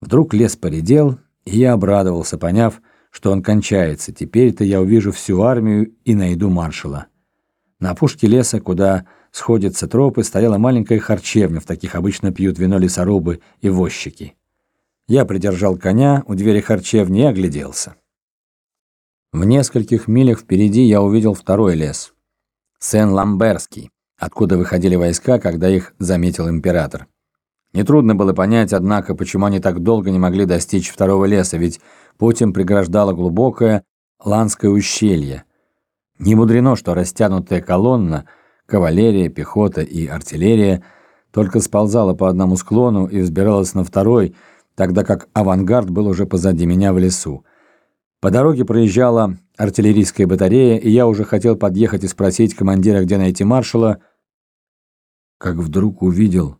Вдруг лес поредел, и я обрадовался, поняв, что он кончается. Теперь-то я увижу всю армию и найду маршала. На опушке леса, куда сходятся тропы, стояла маленькая харчевня, в таких обычно пьют вино лесорубы и возчики. Я придержал коня у двери харчевни и огляделся. В нескольких милях впереди я увидел второй лес. Сен-Ламберский, откуда выходили войска, когда их заметил император. Нетрудно было понять, однако, почему они так долго не могли достичь второго леса, ведь путь им преграждало глубокое Ланское ущелье. Не мудрено, что растянутая колонна, кавалерия, пехота и артиллерия только сползала по одному склону и взбиралась на второй, тогда как авангард был уже позади меня в лесу. По дороге проезжала артиллерийская батарея, и я уже хотел подъехать и спросить командира, где найти маршала, как вдруг увидел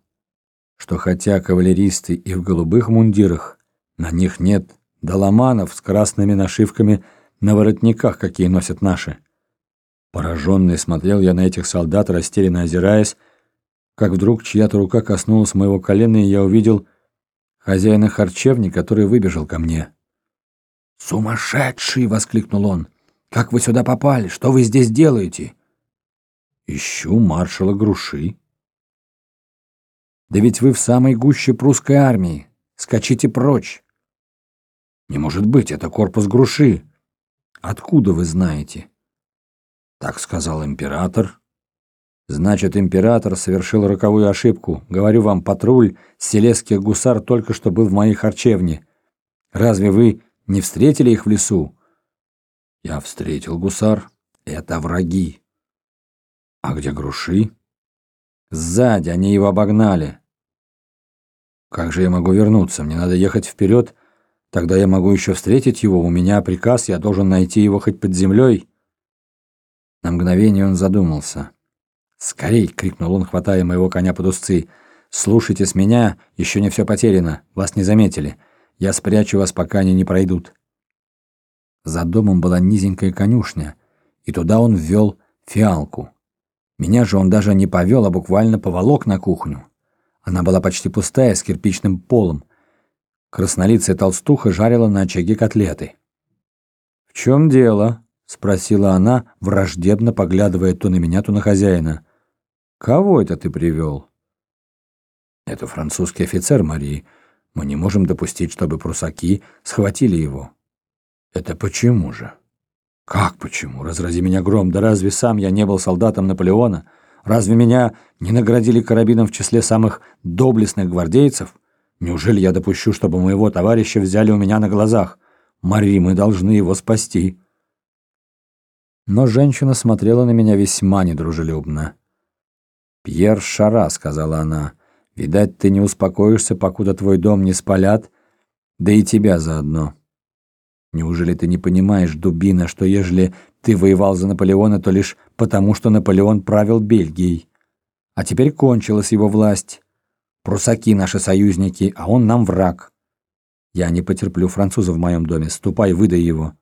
что хотя кавалеристы и в голубых мундирах, на них нет доломанов с красными нашивками на воротниках, какие носят наши. Пораженный смотрел я на этих солдат, растерянно озираясь, как вдруг чья-то рука коснулась моего колена, и я увидел хозяина харчевни, который выбежал ко мне. «Сумасшедший!» — воскликнул он. «Как вы сюда попали? Что вы здесь делаете?» «Ищу маршала Груши», да ведь вы в самой гуще прусской армии. Скачите прочь. Не может быть, это корпус Груши. Откуда вы знаете? Так сказал император. Значит, император совершил роковую ошибку. Говорю вам, патруль селезских гусар только что был в моей харчевне. Разве вы не встретили их в лесу? Я встретил гусар. Это враги. А где Груши? Сзади, они его обогнали. Как же я могу вернуться? Мне надо ехать вперед. Тогда я могу еще встретить его. У меня приказ, я должен найти его хоть под землей. На мгновение он задумался. «Скорей!» — крикнул он, хватая моего коня под узцы. «Слушайте с меня, еще не все потеряно. Вас не заметили. Я спрячу вас, пока они не пройдут». За домом была низенькая конюшня, и туда он ввел фиалку. Меня же он даже не повел, а буквально поволок на кухню. Она была почти пустая, с кирпичным полом. Краснолицая толстуха жарила на очаге котлеты. «В чем дело?» — спросила она, враждебно поглядывая то на меня, то на хозяина. «Кого это ты привел?» «Это французский офицер, Марии. Мы не можем допустить, чтобы прусаки схватили его». «Это почему же?» Как почему? Разрази меня гром, да разве сам я не был солдатом Наполеона? Разве меня не наградили карабином в числе самых доблестных гвардейцев? Неужели я допущу, чтобы моего товарища взяли у меня на глазах? Мари, мы должны его спасти. Но женщина смотрела на меня весьма недружелюбно. «Пьер Шара», — сказала она, — «видать, ты не успокоишься, покуда твой дом не спалят, да и тебя заодно». Неужели ты не понимаешь, дубина, что ежели ты воевал за Наполеона, то лишь потому, что Наполеон правил Бельгией? А теперь кончилась его власть. Прусаки наши союзники, а он нам враг. Я не потерплю француза в моем доме. Ступай, выдай его.